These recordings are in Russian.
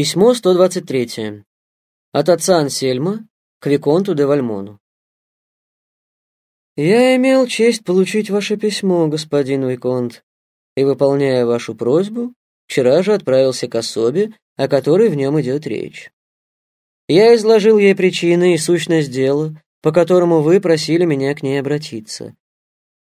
Письмо 123. От отца Ансельма к Виконту де Вальмону. «Я имел честь получить ваше письмо, господин Виконт, и, выполняя вашу просьбу, вчера же отправился к особе, о которой в нем идет речь. Я изложил ей причины и сущность дела, по которому вы просили меня к ней обратиться.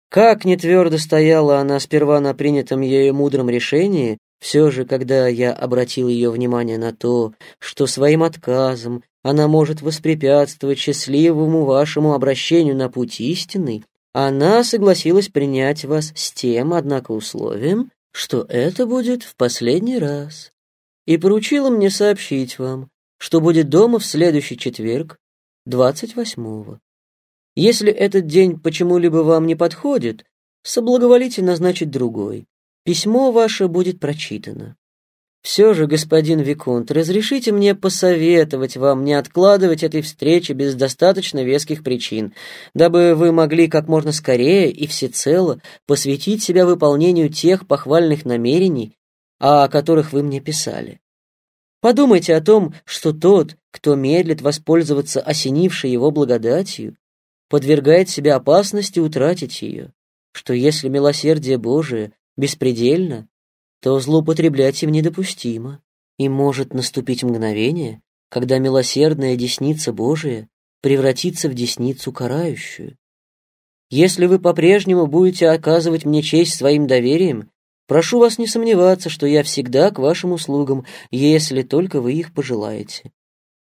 Как не твердо стояла она сперва на принятом ею мудром решении, все же, когда я обратил ее внимание на то, что своим отказом она может воспрепятствовать счастливому вашему обращению на путь истинный, она согласилась принять вас с тем, однако, условием, что это будет в последний раз, и поручила мне сообщить вам, что будет дома в следующий четверг, двадцать восьмого. Если этот день почему-либо вам не подходит, соблаговолите назначить другой. Письмо ваше будет прочитано. Все же, господин Виконт, разрешите мне посоветовать вам не откладывать этой встречи без достаточно веских причин, дабы вы могли как можно скорее и всецело посвятить себя выполнению тех похвальных намерений, о которых вы мне писали. Подумайте о том, что тот, кто медлит воспользоваться осенившей его благодатью, подвергает себя опасности утратить ее, что если милосердие Божие беспредельно, то злоупотреблять им недопустимо, и может наступить мгновение, когда милосердная десница Божия превратится в десницу карающую. Если вы по-прежнему будете оказывать мне честь своим доверием, прошу вас не сомневаться, что я всегда к вашим услугам, если только вы их пожелаете.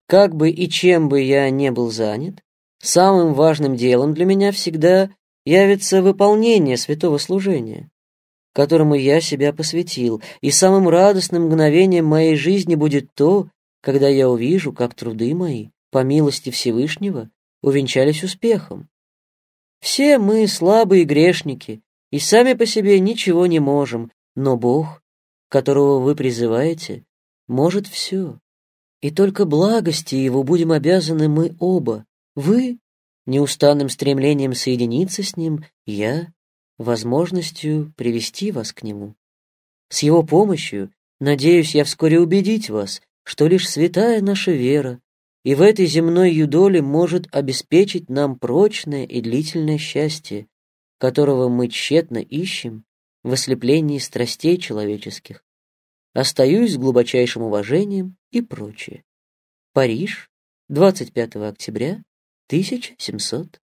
Как бы и чем бы я не был занят, самым важным делом для меня всегда явится выполнение святого служения которому я себя посвятил, и самым радостным мгновением моей жизни будет то, когда я увижу, как труды мои, по милости Всевышнего, увенчались успехом. Все мы слабые грешники, и сами по себе ничего не можем, но Бог, которого вы призываете, может все. И только благости Его будем обязаны мы оба, вы, неустанным стремлением соединиться с Ним, я, возможностью привести вас к нему. С его помощью, надеюсь я вскоре убедить вас, что лишь святая наша вера и в этой земной юдоле может обеспечить нам прочное и длительное счастье, которого мы тщетно ищем в ослеплении страстей человеческих. Остаюсь с глубочайшим уважением и прочее. Париж, 25 октября 1700